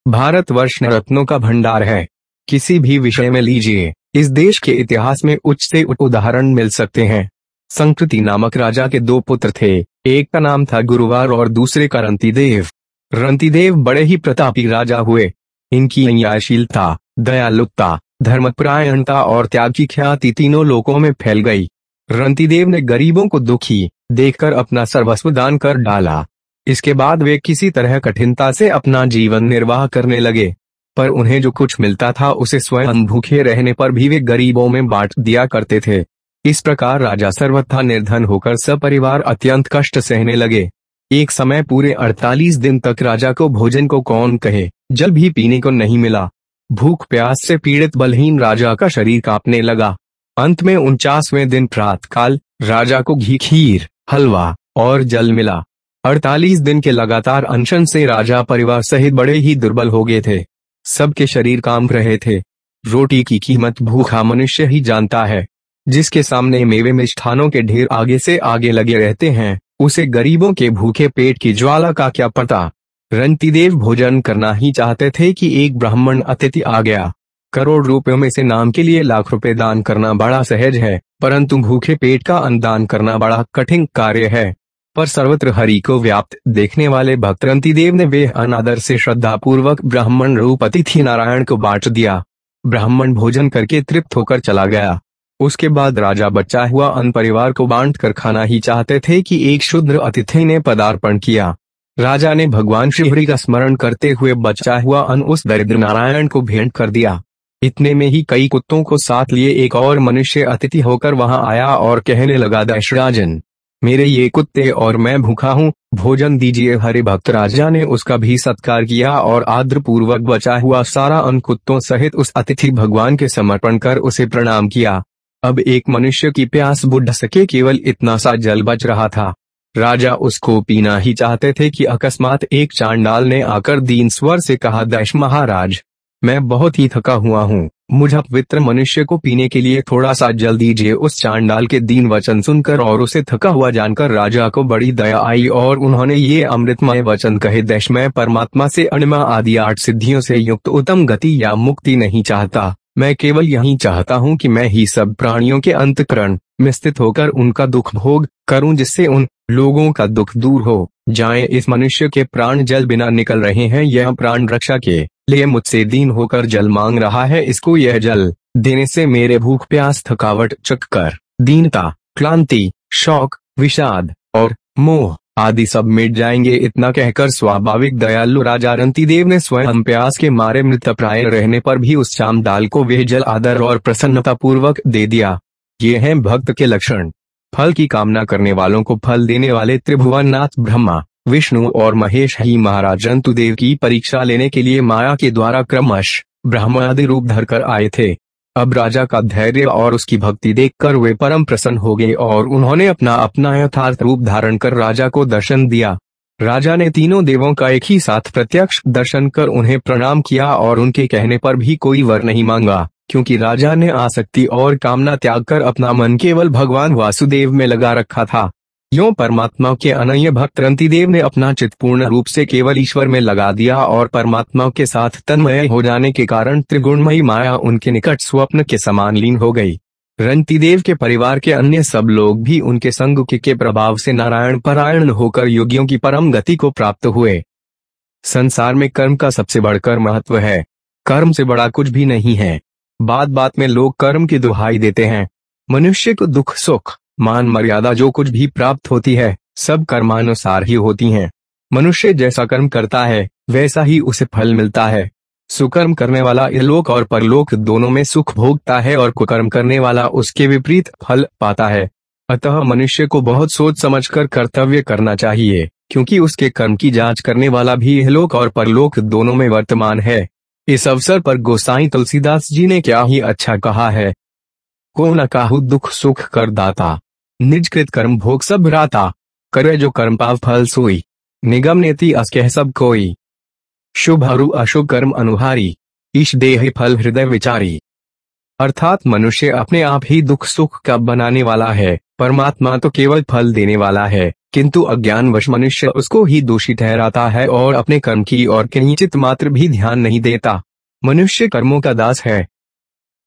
भारत वर्ष रत्नों का भंडार है। किसी भी विषय में लीजिए। इस देश के इतिहास में उच्च से उच्च उदाहरण मिल सकते हैं। संकृति नामक राजा के दो पुत्र थे। एक का नाम था गुरुवार और दूसरे का रंतिदेव रंतिदेव बड़े ही प्रतापी राजा हुए। इनकी अन्यायशीलता, दयालुता, धर्मपरायणता और त्याग की ख्याति तीनों लोकों में फैल गई। रंतिदेव ने गरीबों को दुखी देखकर अपना सर्वस्व दान कर डाला। इसके बाद वे किसी तरह कठिनता से अपना जीवन निर्वाह करने लगे। पर उन्हें जो कुछ मिलता था उसे स्वयं भूखे रहने पर भी वे गरीबों में बांट दिया करते थे। इस प्रकार राजा सर्वथा निर्धन होकर सपरिवार अत्यंत कष्ट सहने लगे। एक समय पूरे 48 दिन तक राजा को भोजन को कौन कहे, जल भी पीने को नहीं मिला। भूख प्यास से पीड़ित बलहीन राजा का शरीर कांपने लगा। अंत में उनचासवें दिन प्रात काल राजा को घी, खीर, हलवा और जल मिला। अड़तालीस दिन के लगातार अनशन से राजा परिवार सहित बड़े ही दुर्बल हो गए थे। सबके शरीर काँप रहे थे। रोटी की कीमत भूखा मनुष्य ही जानता है। जिसके सामने मेवे मिष्ठानों के ढेर आगे से आगे लगे रहते हैं, उसे गरीबों के भूखे पेट की ज्वाला का क्या पता? रंतीदेव भोजन करना ही चाहते थे कि एक ब्राह्मण अतिथि आ गया। करोड़ रुपयों में से नाम के लिए लाख रुपए दान करना बड़ा सहज है, परंतु भूखे पेट का अन्नदान करना बड़ा कठिन कार्य है। पर सर्वत्र हरि को व्याप्त देखने वाले भक्त रंतीदेव ने वे अनादर से श्रद्धा पूर्वक ब्राह्मण रूप अतिथि नारायण को बांट दिया। ब्राह्मण भोजन करके तृप्त होकर चला गया। उसके बाद राजा बच्चा हुआ अन परिवार को बांट कर खाना ही चाहते थे कि एक शुद्र अतिथि ने पदार्पण किया। राजा ने भगवान शिवरी का स्मरण करते हुए बच्चा हुआ अन उस दरिद्र नारायण को भेंट कर दिया। इतने में ही कई कुत्तों को साथ लिए एक और मनुष्य अतिथि होकर वहाँ आया और कहने लगा, दशराजन मेरे ये कुत्ते और मैं भूखा हूँ, भोजन दीजिए। हरे भक्त राजा ने उसका भी सत्कार किया और आद्र पूर्वक बचा हुआ सारा अन कुत्तों सहित उस अतिथि भगवान के समर्पण कर उसे प्रणाम किया। अब एक मनुष्य की प्यास बुढ़ सके, केवल इतना सा जल बच रहा था। राजा उसको पीना ही चाहते थे कि अकस्मात एक चांडाल ने आकर दीन स्वर से कहा, दश महाराज। मैं बहुत ही थका हुआ हूँ। मुझ पवित्र मनुष्य को पीने के लिए थोड़ा सा जल दीजिए उस चांडाल के दीन वचन सुनकर और उसे थका हुआ जानकर राजा को बड़ी दया आई और उन्होंने ये अमृतमय वचन कहे, देश, में परमात्मा से अणिमा आदि आठ सिद्धियों से युक्त उत्तम गति या मुक्ति नहीं चाहता। मैं केवल यही चाहता हूँ कि मैं ही सब प्राणियों के अंतकरण में स्थित होकर उनका दुख भोग करूँ जिससे उन लोगों का दुख दूर हो। जाए, इस मनुष्य के प्राण जल बिना निकल रहे हैं, यह प्राण रक्षा के लिए मुझसे दीन होकर जल मांग रहा है, इसको यह जल देने से मेरे भूख, प्यास, थकावट, चक्कर, दीनता, क्लांति, शौक, विषाद और मोह आदि सब मिट जाएँगे। इतना कहकर स्वाभाविक दयालु राजा रंतीदेव ने स्वयं प्यास के मारे मृत प्राय रहने पर भी उस शाम दाल को वे जल, आदर और प्रसन्नता पूर्वक दे दिया। ये हैं भक्त के लक्षण। फल की कामना करने वालों को फल देने वाले त्रिभुवन नाथ ब्रह्मा। विष्णु और महेश ही महाराज रंतुदेव की परीक्षा लेने के लिए माया के द्वारा क्रमश ब्रह्मादि रूप धरकर आए थे। अब राजा का धैर्य और उसकी भक्ति देखकर वे परम प्रसन्न हो गए और उन्होंने अपना अपना यथार्थ रूप धारण कर राजा को दर्शन दिया। राजा ने तीनों देवों का एक ही साथ प्रत्यक्ष दर्शन कर उन्हें प्रणाम किया और उनके कहने पर भी कोई वर नहीं मांगा, क्योंकि राजा ने आसक्ति और कामना त्याग कर अपना मन केवल भगवान वासुदेव में लगा रखा था। यो परमात्मा के अनय भक्त रंतिदेव ने अपना चित पूर्ण रूप से केवल ईश्वर में लगा दिया और परमात्मा के साथ तन्मय हो जाने के कारण त्रिगुणमयी माया उनके निकट स्वप्न के समान लीन हो गई। रंतिदेव के परिवार के अन्य सब लोग भी उनके संग के, के प्रभाव से नारायण परायण होकर योगियों की परम गति को प्राप्त हुए। संसार में कर्म का सबसे बढ़कर महत्व है। कर्म से बड़ा कुछ भी नहीं है। बात बात में लोग कर्म की दुहाई देते हैं। मनुष्य को दुख सुख मान मर्यादा जो कुछ भी प्राप्त होती है, सब कर्मानुसार ही होती हैं। मनुष्य जैसा कर्म करता है, वैसा ही उसे फल मिलता है। सुकर्म करने वाला इलोक और परलोक दोनों में सुख भोगता है और कुकर्म करने वाला उसके विपरीत फल पाता है। अतः मनुष्य को बहुत सोच समझकर कर्तव्य करना चाहिए, क्योंकि उसके कर्म की जाँच करने वाला भी इहलोक और परलोक दोनों में वर्तमान है। इस अवसर पर गोसाई तुलसीदास जी ने क्या ही अच्छा कहा है। को न काहू दुख सुख कर दाता निजकृत कर्म भोग सब राता, करे जो कर्म पाव फल सोई, निगम नेति अस सब कोई। शुभ अरु अशुभ कर्म अनुहारी, ईश देह फल हृदय विचारी। अर्थात मनुष्य अपने आप ही दुख सुख का बनाने वाला है, परमात्मा तो केवल फल देने वाला है, किंतु अज्ञानवश मनुष्य उसको ही दोषी ठहराता है और अपने कर्म की और किंचित मात्र भी ध्यान नहीं देता। मनुष्य कर्मों का दास है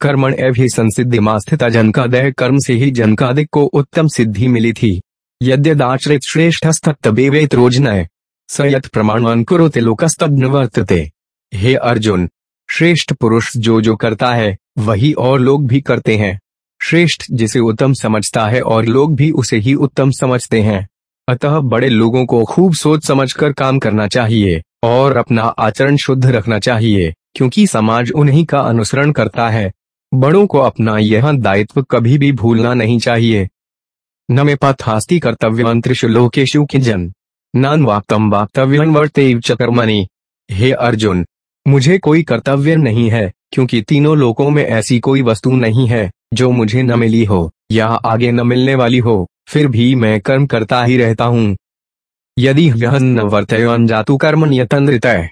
कर्मण एवं संसिद्धि स्थित जनकादय कर्म से ही जनकादिक को उत्तम सिद्धि मिली थी। यद्यदाचरित श्रेष्ठ स्तब्वेत रोजनय सयत प्रमाण कुरुते निवर्तते हे अर्जुन, श्रेष्ठ पुरुष जो जो करता है, वही और लोग भी करते हैं। श्रेष्ठ जिसे उत्तम समझता है और लोग भी उसे ही उत्तम समझते हैं। अतः बड़े लोगों को खूब सोच समझकर काम करना चाहिए, और अपना आचरण शुद्ध रखना चाहिए, क्योंकि समाज उन्हीं का अनुसरण करता है। बड़ों को अपना यह दायित्व कभी भी भूलना नहीं चाहिए। न मे पथास्ति कर्तव्य की जन नान वाप्तम वाप्तव्यन वर्ते चकर्मणि। हे अर्जुन, मुझे कोई कर्तव्य नहीं है, क्योंकि तीनों लोकों में ऐसी कोई वस्तु नहीं है, जो मुझे न मिली हो, या आगे न मिलने वाली हो, फिर भी मैं कर्म करता ही रहता हूँ। यदि न जातु कर्म नियतंत्रित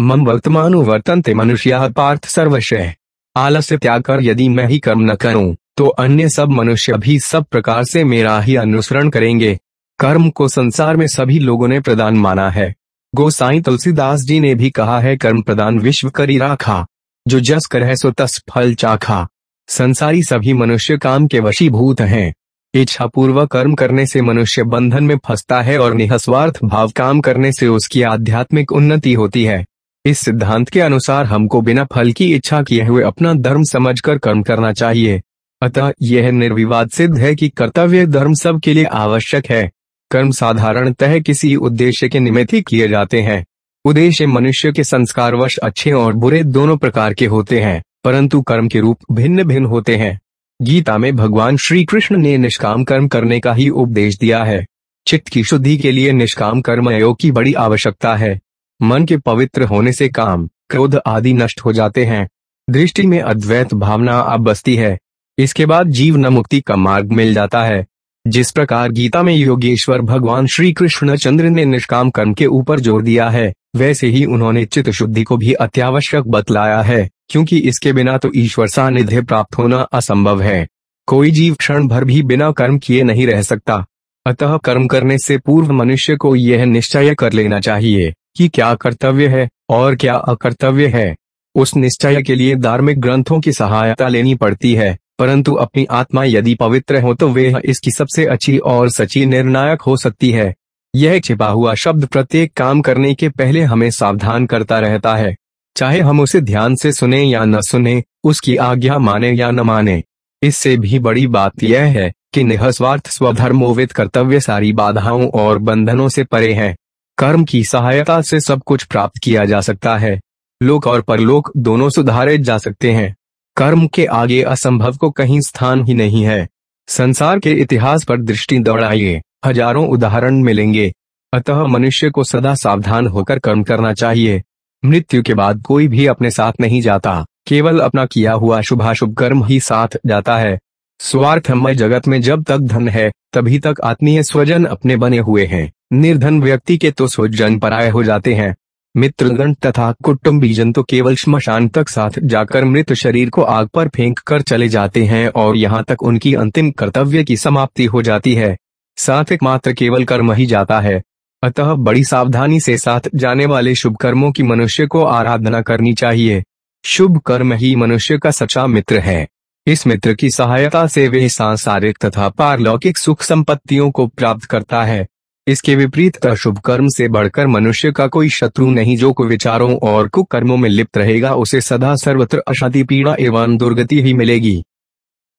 मम वर्तमान वर्तनते मनुष्य पार्थ सर्वशय आलस्य त्याग कर यदि मैं ही कर्म न करूँ तो अन्य सब मनुष्य भी सब प्रकार से मेरा ही अनुसरण करेंगे। कर्म को संसार में सभी लोगों ने प्रदान माना है। गोसाई तुलसीदास जी ने भी कहा है, कर्म प्रदान विश्व करी राखा, जो जस कर है सो तस फल चाखा। संसारी सभी मनुष्य काम के वशीभूत हैं। इच्छा पूर्वक कर्म करने से मनुष्य बंधन में फंसता है और निहस्वार्थ भाव काम करने से उसकी आध्यात्मिक उन्नति होती है। इस सिद्धांत के अनुसार हमको बिना फल की इच्छा किए हुए अपना धर्म समझकर कर्म करना चाहिए। अतः यह निर्विवाद सिद्ध है कि कर्तव्य धर्म सबके लिए आवश्यक है। कर्म साधारणतः किसी उद्देश्य के निमित्त ही किए जाते हैं। उद्देश्य मनुष्य के संस्कारवश अच्छे और बुरे दोनों प्रकार के होते हैं, परंतु कर्म के रूप भिन्न भिन्न होते हैं। गीता में भगवान श्री कृष्ण ने निष्काम कर्म करने का ही उपदेश दिया है। चित्त की शुद्धि के लिए निष्काम कर्म योग की बड़ी आवश्यकता है। मन के पवित्र होने से काम, क्रोध आदि नष्ट हो जाते हैं। दृष्टि में अद्वैत भावना अब बसती है। इसके बाद जीवन मुक्ति का मार्ग मिल जाता है। जिस प्रकार गीता में योगेश्वर भगवान श्री कृष्ण चंद्र ने निष्काम कर्म के ऊपर ज़ोर दिया है, वैसे ही उन्होंने चित्त शुद्धि को भी अत्यावश्यक बतलाया है, क्योंकि इसके बिना तो ईश्वर सानिध्य प्राप्त होना असंभव है। कोई जीव क्षण भर भी बिना कर्म किए नहीं रह सकता। अतः कर्म करने से पूर्व मनुष्य को यह निश्चय कर लेना चाहिए। कि क्या कर्तव्य है और क्या अकर्तव्य है। उस निश्चय के लिए धार्मिक ग्रंथों की सहायता लेनी पड़ती है, परंतु अपनी आत्मा यदि पवित्र हो तो वे इसकी सबसे अच्छी और सच्ची निर्णायक हो सकती है। यह छिपा हुआ शब्द प्रत्येक काम करने के पहले हमें सावधान करता रहता है। चाहे हम उसे ध्यान से सुने या न सुने, उसकी आज्ञा माने या न माने। इससे भी बड़ी बात यह है कि निहस्वार्थ स्वधर्मोवित कर्तव्य सारी बाधाओं और बंधनों से परे है। कर्म की सहायता से सब कुछ प्राप्त किया जा सकता है। लोक और परलोक दोनों सुधारे जा सकते हैं। कर्म के आगे असंभव को कहीं स्थान ही नहीं है। संसार के इतिहास पर दृष्टि दौड़ाइए। हज़ारों उदाहरण मिलेंगे। अतः मनुष्य को सदा सावधान होकर कर्म करना चाहिए। मृत्यु के बाद कोई भी अपने साथ नहीं जाता। केवल अपना किया हुआ शुभाशुभ कर्म ही साथ जाता है। स्वार्थमय जगत में जब तक धन है, तभी तक आत्मीय स्वजन अपने बने हुए हैं। निर्धन व्यक्ति के तो स्वजन पराये हो जाते हैं। मित्रगण तथा कुटुम्बीजन तो केवल श्मशान तक साथ जाकर मृत शरीर को आग पर फेंक कर चले जाते हैं और यहाँ तक उनकी अंतिम कर्तव्य की समाप्ति हो जाती है। साथ मात्र केवल कर्म ही जाता है। अतः बड़ी सावधानी से साथ जाने वाले शुभ कर्मों की मनुष्य को आराधना करनी चाहिए। शुभ कर्म ही मनुष्य का सच्चा मित्र है। इस मित्र की सहायता से वे सांसारिक तथा पारलौकिक सुख संपत्तियों को प्राप्त करता है। इसके विपरीत अशुभ कर्म से बढ़कर मनुष्य का कोई शत्रु नहीं जो कुविचारों और कुकर्मों में लिप्त रहेगा, उसे सदा सर्वत्र अशांति, पीड़ा एवं दुर्गति ही मिलेगी।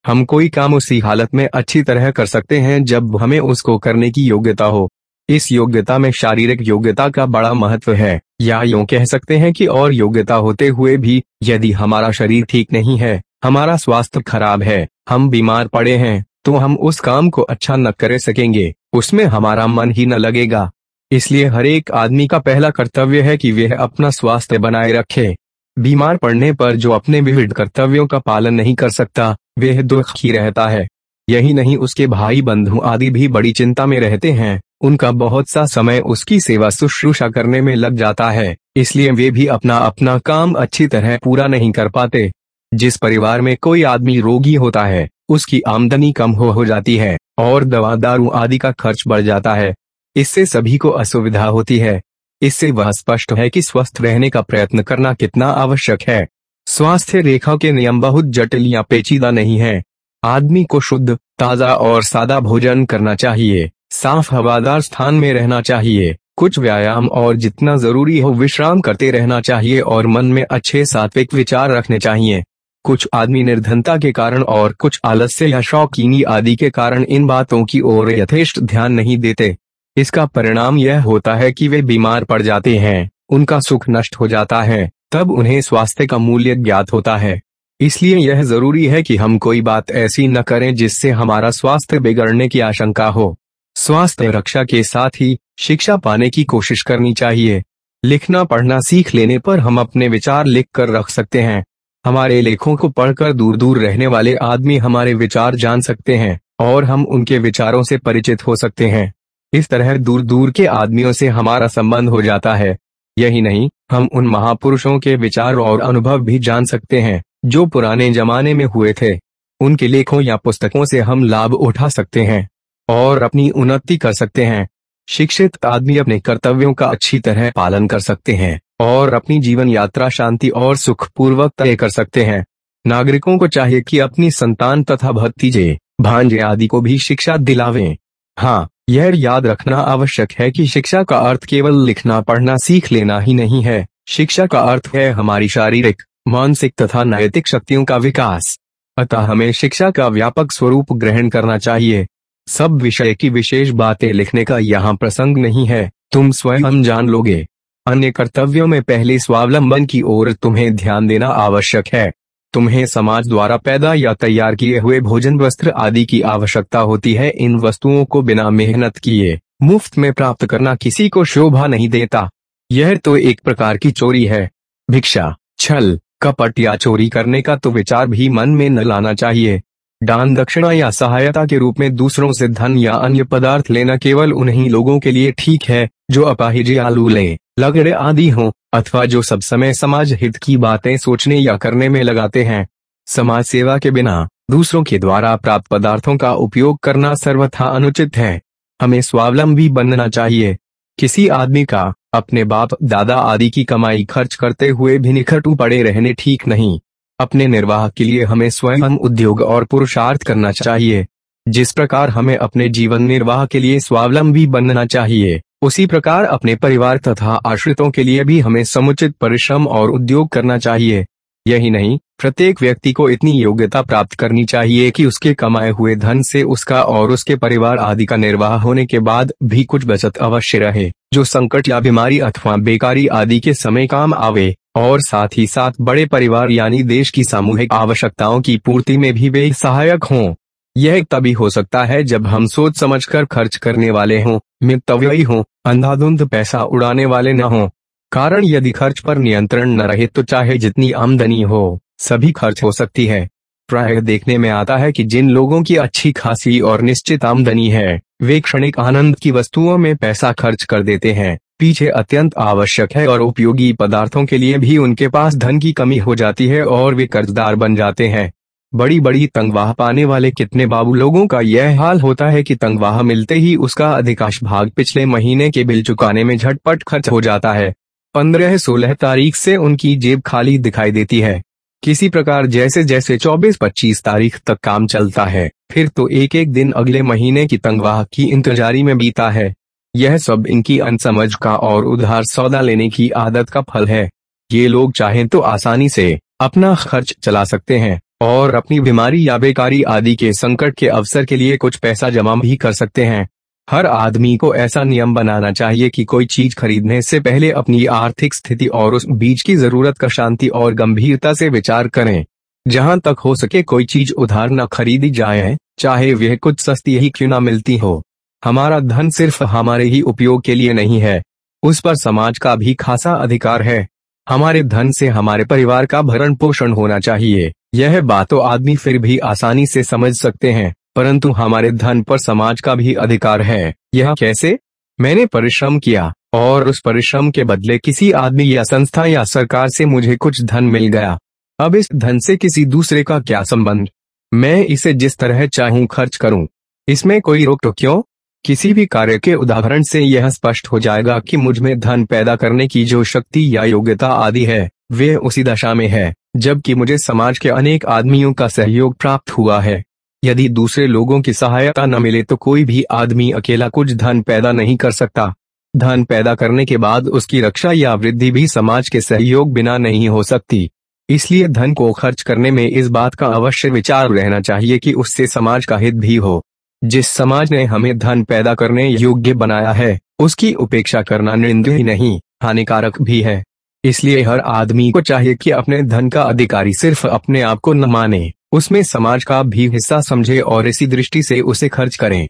हम कोई काम उसी हालत में अच्छी तरह कर सकते हैं जब हमें उसको करने की योग्यता हो। इस योग्यता में शारीरिक योग्यता का बड़ा महत्व है। या यूँ कह सकते हैं कि और योग्यता होते हुए भी, यदि हमारा शरीर ठीक नहीं है, हमारा स्वास्थ्य खराब है, हम बीमार पड़े हैं। तो हम उस काम को अच्छा न कर सकेंगे, उसमें हमारा मन ही न लगेगा। इसलिए हर एक आदमी का पहला कर्तव्य है कि वह अपना स्वास्थ्य बनाए रखे। बीमार पड़ने पर जो अपने विविध कर्तव्यों का पालन नहीं कर सकता, वह दुखी रहता है। यही नहीं, उसके भाई बंधु आदि भी बड़ी चिंता में रहते हैं। उनका बहुत सा समय उसकी सेवा शुश्रूषा करने में लग जाता है। इसलिए वे भी अपना अपना काम अच्छी तरह पूरा नहीं कर पाते। जिस परिवार में कोई आदमी रोगी होता है उसकी आमदनी कम हो हो जाती है और दवा, दारू आदि का खर्च बढ़ जाता है। इससे सभी को असुविधा होती है। इससे वह स्पष्ट है कि स्वस्थ रहने का प्रयत्न करना कितना आवश्यक है। स्वास्थ्य रेखा के नियम बहुत जटिल या पेचीदा नहीं है। आदमी को शुद्ध, ताज़ा और सादा भोजन करना चाहिए। साफ़ हवादार स्थान में रहना चाहिए। कुछ व्यायाम और जितना ज़रूरी हो, विश्राम करते रहना चाहिए और मन में अच्छे सात्विक विचार रखने चाहिए। कुछ आदमी निर्धनता के कारण और कुछ आलस्य या शौकीनी आदि के कारण इन बातों की ओर यथेष्ट ध्यान नहीं देते। इसका परिणाम यह होता है कि वे बीमार पड़ जाते हैं, उनका सुख नष्ट हो जाता है, तब उन्हें स्वास्थ्य का मूल्य ज्ञात होता है। इसलिए यह ज़रूरी है कि हम कोई बात ऐसी न करें जिससे हमारा स्वास्थ्य बिगड़ने की आशंका हो। स्वास्थ्य रक्षा के साथ ही शिक्षा पाने की कोशिश करनी चाहिए। लिखना पढ़ना सीख लेने पर हम अपने विचार लिख कर रख सकते हैं। हमारे लेखों को पढ़कर दूर दूर रहने वाले आदमी हमारे विचार जान सकते हैं, और हम उनके विचारों से परिचित हो सकते हैं। इस तरह दूर दूर के आदमियों से हमारा संबंध हो जाता है। यही नहीं, हम उन महापुरुषों के विचार और अनुभव भी जान सकते हैं, जो पुराने जमाने में हुए थे। उनके लेखों या पुस्तकों से हम लाभ उठा सकते हैं, और अपनी उन्नति कर सकते हैं। शिक्षित आदमी अपने कर्तव्यों का अच्छी तरह पालन कर सकते हैं। और अपनी जीवन यात्रा शांति और सुखपूर्वक तय कर सकते हैं। नागरिकों को चाहिए कि अपनी संतान तथा भतीजे भांजे आदि को भी शिक्षा दिलावें। हाँ यह याद रखना आवश्यक है कि शिक्षा का अर्थ केवल लिखना, पढ़ना, सीख लेना ही नहीं है। शिक्षा का अर्थ है हमारी शारीरिक, मानसिक तथा नैतिक शक्तियों का विकास। अतः हमें शिक्षा का व्यापक स्वरूप ग्रहण करना चाहिए। सब विषय की विशेष बातें लिखने का यहाँ प्रसंग नहीं है। तुम स्वयं जान लोगे। अन्य कर्तव्यों में पहले स्वावलंबन की ओर तुम्हें ध्यान देना आवश्यक है। तुम्हें समाज द्वारा पैदा या तैयार किए हुए भोजन वस्त्र आदि की आवश्यकता होती है। इन वस्तुओं को बिना मेहनत किए, मुफ़्त में प्राप्त करना किसी को शोभा नहीं देता। यह तो एक प्रकार की चोरी है। भिक्षा, छल, कपट या चोरी करने का तो विचार भी मन में न लाना चाहिए। दान दक्षिणा या सहायता के रूप में दूसरों से धन या अन्य पदार्थ लेना केवल उन्हीं लोगों के लिए ठीक है, जो अपाहिज आलू ले लगड़े आदि हों, अथवा जो सब समय समाज हित की बातें सोचने या करने में लगाते हैं। समाज सेवा के बिना, दूसरों के द्वारा प्राप्त पदार्थों का उपयोग करना सर्वथा अनुचित है। हमें स्वावलंबी बनना चाहिए। किसी आदमी का, अपने बाप, दादा आदि की कमाई खर्च करते हुए भी निखटू पड़े रहने ठीक नहीं। अपने निर्वाह के लिए हमें स्वयं उद्योग और पुरुषार्थ करना चाहिए, जिस प्रकार हमें अपने जीवन निर्वाह के लिए स्वावलंबी बनना चाहिए, उसी प्रकार अपने परिवार तथा आश्रितों के लिए भी हमें समुचित परिश्रम और उद्योग करना चाहिए। यही नहीं, प्रत्येक व्यक्ति को इतनी योग्यता प्राप्त करनी चाहिए कि उसके कमाए हुए धन से उसका और उसके परिवार आदि का निर्वाह होने के बाद भी कुछ बचत अवश्य रहे, जो संकट या बीमारी अथवा बेकारी आदि के समय काम आवे। और साथ ही साथ बड़े परिवार यानी देश की सामूहिक आवश्यकताओं की पूर्ति में भी वे सहायक हों। यह तभी हो सकता है जब हम सोच समझकर खर्च करने वाले हों, मितव्ययी हों, अंधाधुंध पैसा उड़ाने वाले न हों। कारण यदि खर्च पर नियंत्रण न रहे तो चाहे जितनी आमदनी हो, सभी खर्च हो सकती है। प्राय देखने में आता है कि जिन लोगों की अच्छी खासी और निश्चित आमदनी है, वे क्षणिक आनंद की वस्तुओं में पैसा खर्च कर देते हैं। पीछे अत्यंत आवश्यक है और उपयोगी पदार्थों के लिए भी उनके पास धन की कमी हो जाती है और वे कर्जदार बन जाते हैं। बड़ी बड़ी तंगवाह पाने वाले कितने बाबू लोगों का यह हाल होता है कि तंगवाह मिलते ही उसका अधिकांश भाग पिछले महीने के बिल चुकाने में झटपट खर्च हो जाता है। पंद्रह सोलह तारीख से उनकी जेब खाली दिखाई देती है। किसी प्रकार जैसे जैसे चौबीस पच्चीस तारीख तक काम चलता है, फिर तो एक एक दिन अगले महीने की तंगवाह की इंतजारी में बीता है। यह सब इनकी अनसमझ का और उधार सौदा लेने की आदत का फल है। ये लोग चाहें तो आसानी से अपना खर्च चला सकते हैं और अपनी बीमारी या बेकारी आदि के संकट के अवसर के लिए कुछ पैसा जमा भी कर सकते हैं। हर आदमी को ऐसा नियम बनाना चाहिए कि कोई चीज़ खरीदने से पहले अपनी आर्थिक स्थिति और उस बीज की ज़रूरत का शांति और गंभीरता से विचार करें। जहाँ तक हो सके कोई चीज़ उधार न खरीदी जाए, चाहे वह कुछ सस्ती ही क्यों ना मिलती हो। हमारा धन सिर्फ़ हमारे ही उपयोग के लिए नहीं है। उस पर समाज का भी खासा अधिकार है। हमारे धन से हमारे परिवार का भरण पोषण होना चाहिए। यह बात तो आदमी फिर भी आसानी से समझ सकते हैं, परंतु हमारे धन पर समाज का भी अधिकार है। यह कैसे? मैंने परिश्रम किया, और उस परिश्रम के बदले किसी आदमी या संस्था या सरकार से मुझे कुछ धन मिल गया। अब इस धन से किसी दूसरे का क्या संबंध? मैं इसे जिस तरह चाहूँ खर्च करूँ। इसमें कोई रोक तो क्यों? किसी भी कार्य के उदाहरण से यह स्पष्ट हो जाएगा कि मुझमें धन पैदा करने की जो शक्ति या योग्यता आदि है, वे उसी दशा में है, जबकि मुझे समाज के अनेक आदमियों का सहयोग प्राप्त हुआ है। यदि दूसरे लोगों की सहायता न मिले तो कोई भी आदमी अकेला कुछ धन पैदा नहीं कर सकता। धन पैदा करने के बाद उसकी रक्षा या वृद्धि भी समाज के सहयोग बिना नहीं हो सकती। इसलिए धन को खर्च करने में इस बात का अवश्य विचार रहना चाहिए कि उससे समाज का हित भी हो। जिस समाज ने हमें धन पैदा करने योग्य बनाया है, उसकी उपेक्षा करना निंदनीय नहीं, हानिकारक भी है। इसलिए हर आदमी को चाहिए कि अपने धन का अधिकारी सिर्फ़ अपने आप को न माने, उसमें समाज का भी हिस्सा समझे और इसी दृष्टि से उसे खर्च करें।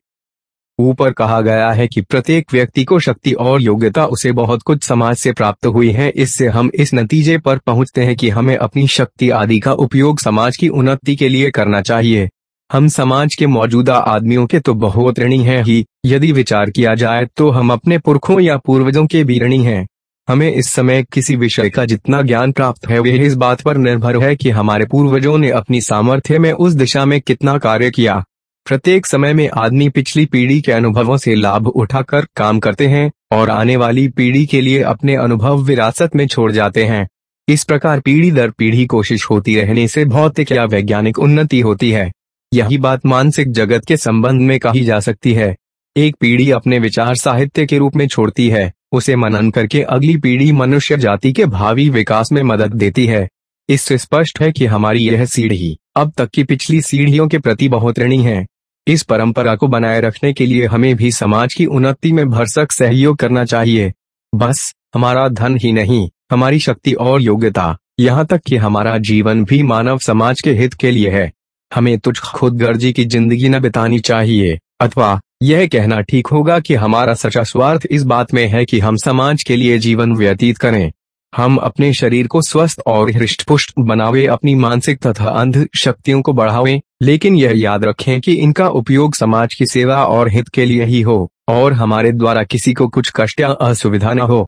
ऊपर कहा गया है कि प्रत्येक व्यक्ति को शक्ति और योग्यता उसे बहुत कुछ समाज से प्राप्त हुई है, इससे हम इस नतीजे पर पहुँचते हैं कि हमें अपनी शक्ति आदि का उपयोग समाज की उन्नति के लिए करना चाहिए। हम समाज के मौजूदा आदमियों के तो बहुत ऋणी हैं ही। यदि विचार किया जाए तो हम अपने पुरखों या पूर्वजों के भी ऋणी हैं। हमें इस समय किसी विषय का जितना ज्ञान प्राप्त है, वह इस बात पर निर्भर है कि हमारे पूर्वजों ने अपनी सामर्थ्य में उस दिशा में कितना कार्य किया। प्रत्येक समय में आदमी पिछली पीढ़ी के अनुभवों से लाभ उठाकर काम करते हैं और आने वाली पीढ़ी के लिए अपने अनुभव विरासत में छोड़ जाते हैं। इस प्रकार पीढ़ी दर पीढ़ी कोशिश होती रहने से भौतिक या वैज्ञानिक उन्नति होती है। यही बात मानसिक जगत के संबंध में कही जा सकती है। एक पीढ़ी अपने विचार साहित्य के रूप में छोड़ती है, उसे मनन करके अगली पीढ़ी मनुष्य जाति के भावी विकास में मदद देती है। इससे स्पष्ट है कि हमारी यह सीढ़ी, अब तक की पिछली सीढ़ियों के प्रति बहुत ऋणी है। इस परंपरा को बनाए रखने के लिए हमें भी समाज की उन्नति में भरसक सहयोग करना चाहिए। बस, हमारा धन ही नहीं, हमारी शक्ति और योग्यता, यहाँ तक कि हमारा जीवन भी मानव समाज के हित के लिए है। हमें तुझ खुद गर्जी की ज़िंदगी न बितानी चाहिए, अथवा यह कहना ठीक होगा कि हमारा सच्चा स्वार्थ इस बात में है कि हम समाज के लिए जीवन व्यतीत करें। हम अपने शरीर को स्वस्थ और हृष्ट पुष्ट बनावे, अपनी मानसिक तथा अंध शक्तियों को बढ़ावे, लेकिन यह याद रखें कि इनका उपयोग समाज की सेवा और हित के लिए ही हो, और हमारे द्वारा किसी को कुछ कष्ट या असुविधा न हो।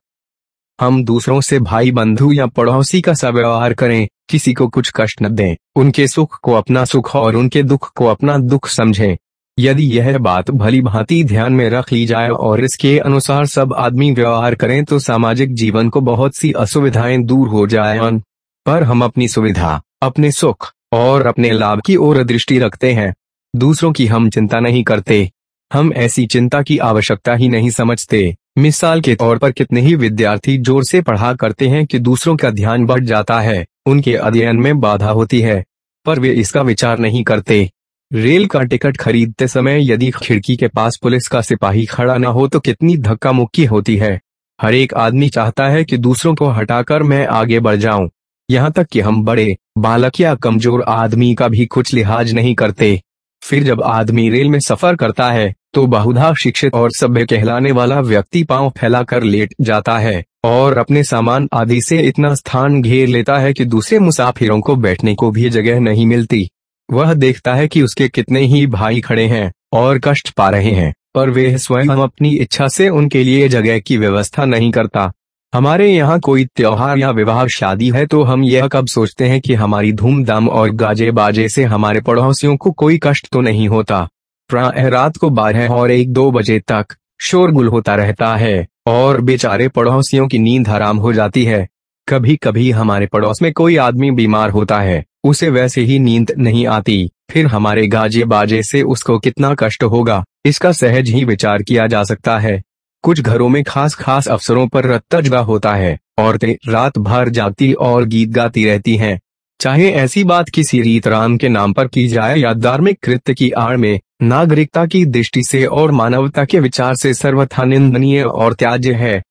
हम दूसरों से भाई बंधु या पड़ोसी का व्यवहार करें, किसी को कुछ कष्ट न दें, उनके सुख को अपना सुख और उनके दुख को अपना दुख समझें। यदि यह बात भली भांति ध्यान में रख ली जाए और इसके अनुसार सब आदमी व्यवहार करें तो सामाजिक जीवन को बहुत सी असुविधाएँ दूर हो जाए। पर हम अपनी सुविधा, अपने सुख और अपने लाभ की ओर दृष्टि रखते हैं। दूसरों की हम चिंता नहीं करते। हम ऐसी चिंता की आवश्यकता ही नहीं समझते। मिसाल के तौर पर कितने ही विद्यार्थी ज़ोर से पढ़ा करते हैं कि दूसरों का ध्यान बढ़ जाता है, उनके अध्ययन में बाधा होती है। पर वे इसका विचार नहीं करते। रेल का टिकट खरीदते समय यदि खिड़की के पास पुलिस का सिपाही खड़ा न हो तो कितनी धक्का मुक्की होती है। हर एक आदमी चाहता है कि दूसरों को हटाकर मैं आगे बढ़ जाऊँ। यहाँ तक कि हम बड़े, बालक या कमज़ोर आदमी का भी कुछ लिहाज नहीं करते। फिर जब आदमी रेल में सफ़र करता है तो बहुधा शिक्षित और सभ्य कहलाने वाला व्यक्ति पाँव फैलाकर लेट जाता है, और अपने सामान आदि से इतना स्थान घेर लेता है कि दूसरे मुसाफिरों को बैठने को भी जगह नहीं मिलती। वह देखता है कि उसके कितने ही भाई खड़े हैं, और कष्ट पा रहे हैं, पर वे स्वयं अपनी इच्छा से उनके लिए जगह की व्यवस्था नहीं करता। हमारे यहाँ कोई त्योहार या विवाह, शादी है तो हम यह कब सोचते हैं कि हमारी धूमधाम और गाजे बाजे से हमारे पड़ोसियों को कोई कष्ट तो नहीं होता। प्राय रात को बारह और एक दो बजे तक शोरगुल होता रहता है और बेचारे पड़ोसियों की नींद हराम हो जाती है। कभी कभी हमारे पड़ोस में कोई आदमी बीमार होता है, उसे वैसे ही नींद नहीं आती, फिर हमारे गाजे बाजे से उसको कितना कष्ट होगा, इसका सहज ही विचार किया जा सकता है। कुछ घरों में खास खास अवसरों पर रत्तजगा होता है औरतें रात भर जाती और गीत गाती रहती हैं। चाहे ऐसी बात किसी रीत राम के नाम पर की जाए या धार्मिक कृत्य की आड़ में, नागरिकता की दृष्टि से और मानवता के विचार से सर्वथा निंदनीय और त्याज्य है।